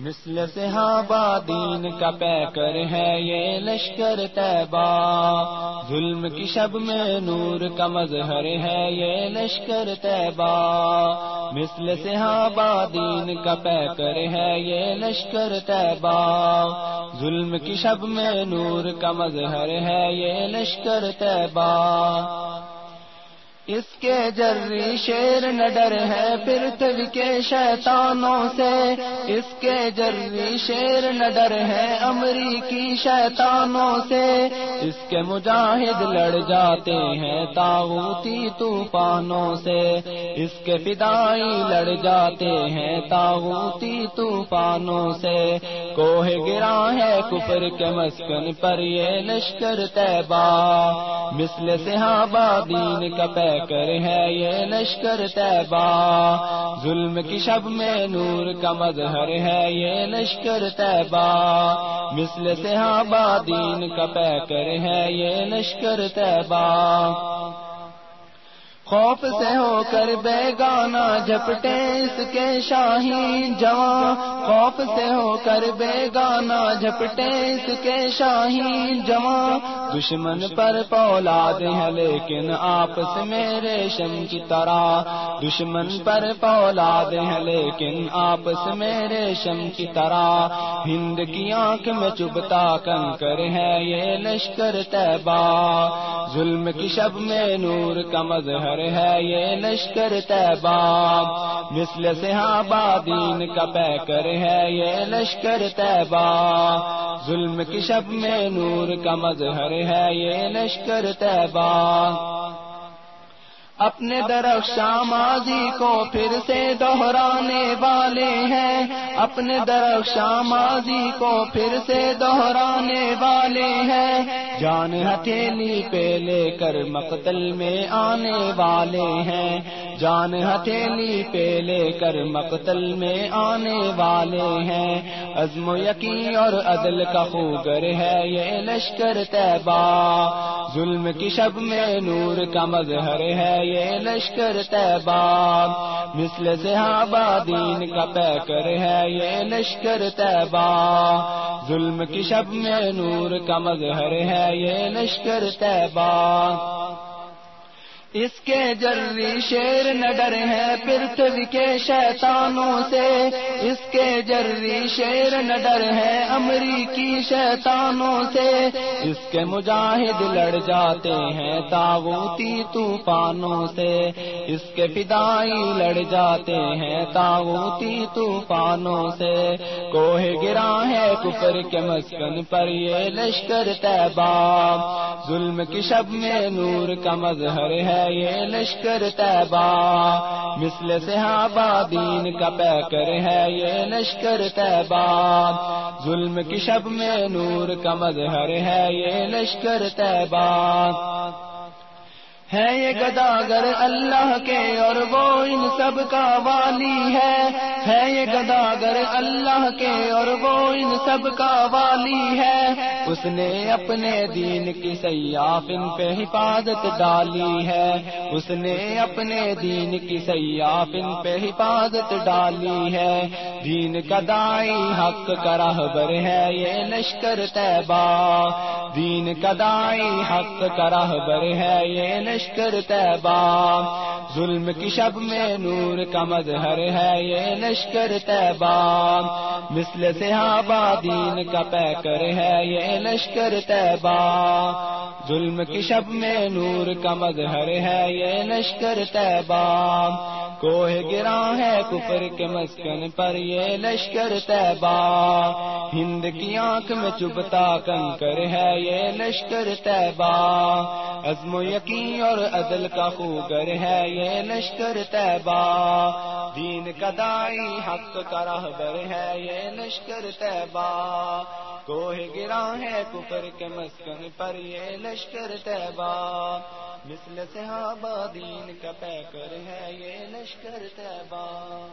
مثل صحابہ دین کا پیکر ہے یہ لشکر طیبہ۔ ظلم کی شب میں نور کا مظہر ہے یہ لشکر طیبہ۔ مثل صحابہ دین کا پیکر ہے یہ لشکر طیبہ۔ ظلم کی شب میں نور کا مظہر ہے یہ لشکر طیبہ۔ اس کے جری شیر نڈر ہے پھر تل کے شیطانوں سے۔ اس کے جری شیر نڈر ہے امریکی شیطانوں سے۔ اس کے مجاہد لڑ جاتے ہیں تاغوتی طوفانوں سے۔ اس کے فدائی لڑ جاتے ہیں تاغوتی طوفانوں سے۔ کوہ گرا ہے کفر کے مسکن پر یہ لشکر طیبہ۔ مثل صحابہ دین کا پہ کر ہے یہ لشکر طیبہ ظلم کی شب میں نور کا مظہر ہے یہ لشکر طیبہ مثل ہاں دین کا پیکر ہے یہ لشکر طیبہ خوف سے ہو کر بے گانا جھپٹے اس کے شاہین جوان۔ خوف سے ہو کر بے گانا جھپٹے اس کے شاہین جوان۔ دشمن پر پولاد ہے لیکن آپس میں ریشم کی طرح۔ دشمن پر پولاد ہے لیکن آپس میں ریشم کی طرح۔ ہند کی آنکھ میں چبتا کنکر ہے یہ لشکر طیبہ۔ ظلم کی شب میں نور کا مظہر ہے یہ لشکر طیبہ مثل صحابہ دین کا پیکر ہے یہ لشکر طیبہ ظلم کی شب میں نور کا مظہر ہے یہ لشکر طیبہ اپنے درخشاں ماضی کو پھر سے دوہرانے والے ہیں۔ اپنے درخشاں ماضی کو پھر سے دوہرانے والے ہیں۔ جان ہتھیلی پہ لے کر مقتل میں آنے والے ہیں۔ جان ہتھیلی پہ لے کر مقتل میں آنے والے ہیں۔ عزم و یقین اور عدل کا خوگر ہے یہ لشکر طیبہ۔ ظلم کی شب میں نور کا مظہر ہے یہ لشکر طیبہ۔ مثل صحابہ دین کا پیکر ہے یہ لشکر طیبہ۔ ظلم کی شب میں نور کا مظہر ہے یہ لشکر طیبہ۔ اس کے جری شیر نڈر ہے پرتھوی کے شیطانوں سے۔ اس کے جری شیر نڈر ہے امریکی شیطانوں سے۔ اس کے مجاہد لڑ جاتے ہیں تاغوتی طوفانوں سے۔ اس کے فدائی لڑ جاتے ہیں تاغوتی طوفانوں سے۔ کوہ گرا ہے کفر کے مسکن پر یہ لشکر طیبہ ظلم کی شب میں نور کا مظہر ہے یہ لشکر طیبہ مثل صحابہ دین کا پیکر ہے یہ لشکر طیبہ ظلم کی شب میں نور کا مظہر ہے یہ لشکر طیبہ ہے یہ گداگر اللہ کے اور وہ ان سب کا والی ہے۔ ہے یہ گداگر اللہ کے اور وہ ان سب کا والی ہے۔ اس نے اپنے دین کی سیاف ان پہ حفاظت ڈالی ہے۔ اس نے اپنے دین کی سیاف ان پہ حفاظت ڈالی ہے۔ دین کا دائی حق کا رہبر ہے یہ لشکر طیبہ۔ دین کا دائی حق کا رہبر ہے یہ لشکر طیبہ ظلم کی شب میں نور کا مظہر ہے یہ لشکر طیبہ مثل صحابہ دین کا پیکر ہے یہ لشکر طیبہ ظلم کی شب میں نور کا مظہر ہے یہ لشکر طیبہ کوہ گرا ہے کفر کے مسکن پر یہ لشکر طیبہ ہند کی آنکھ میں چبتا کنکر ہے یہ لشکر طیبہ عزم و یقین اور عدل کا خوگر ہے یہ لشکر طیبہ دین کا دائی، حق کا رہبر ہے یہ لشکر طیبہ کوہ گرا ہے کفر کے مسکن پر یہ لشکر طیبہ مثل صحابہ دین کا پیکر ہے یہ لشکر طیبہ۔